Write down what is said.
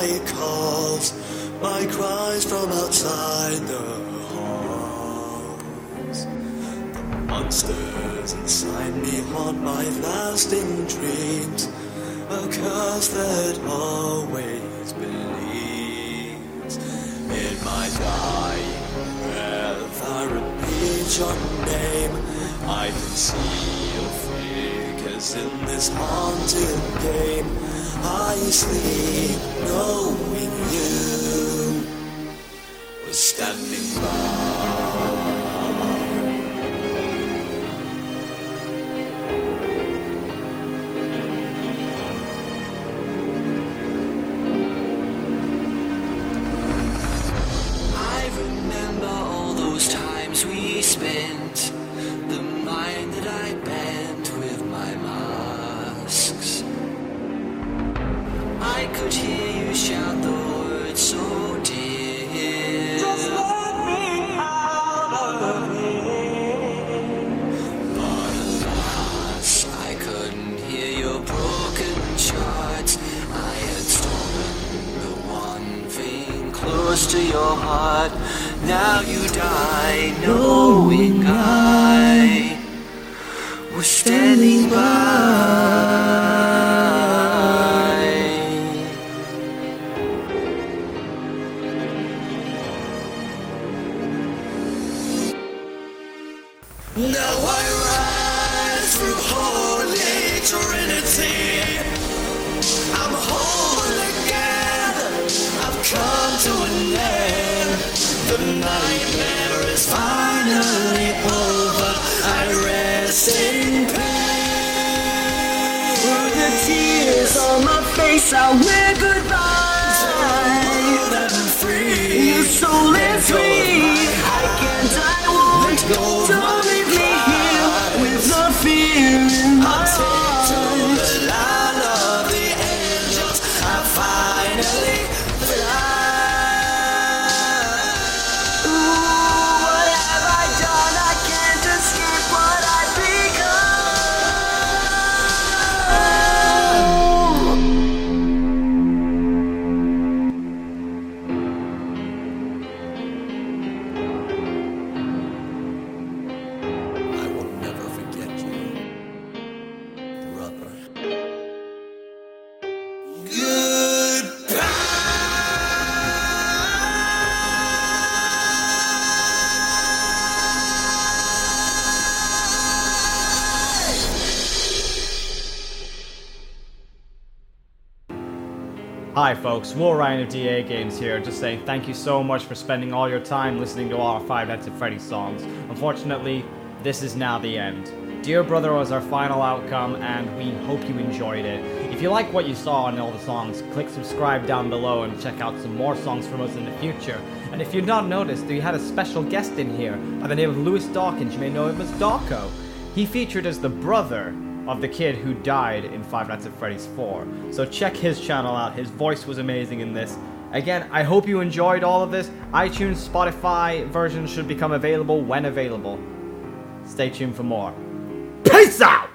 night calls, my cries from outside the halls. The monsters inside me haunt my lasting dreams, a curse that always believes in my dying breath. I repeat your name. I can see your figures in this haunted game. I sleep knowing you was standing by. I remember all those times we spent, the mind that I bent could hear you shout the words so dear. Just let me out of here. But alas, I couldn't hear your broken charts. I had stolen the one thing close to your heart. Now you die knowing Now I rise through holy trinity. I'm whole again. I've come to an end. The nightmare is finally over. I rest in peace. Through the tears on my face, I wear goodbye. Hi folks, Will Ryan of DA Games here, just saying thank you so much for spending all your time listening to all our Five Nights at Freddy's songs. Unfortunately, this is now the end. Dear Brother was our final outcome, and we hope you enjoyed it. If you like what you saw in all the songs, click subscribe down below and check out some more songs from us in the future. And if you've not noticed, we had a special guest in here by the name of Lewis Dawkins. You may know him as Dawko. He featured as the brother of the kid who died in Five Nights at Freddy's 4. So check his channel out. His voice was amazing in this. Again, I hope you enjoyed all of this. iTunes, Spotify versions should become available when available. Stay tuned for more. Peace out!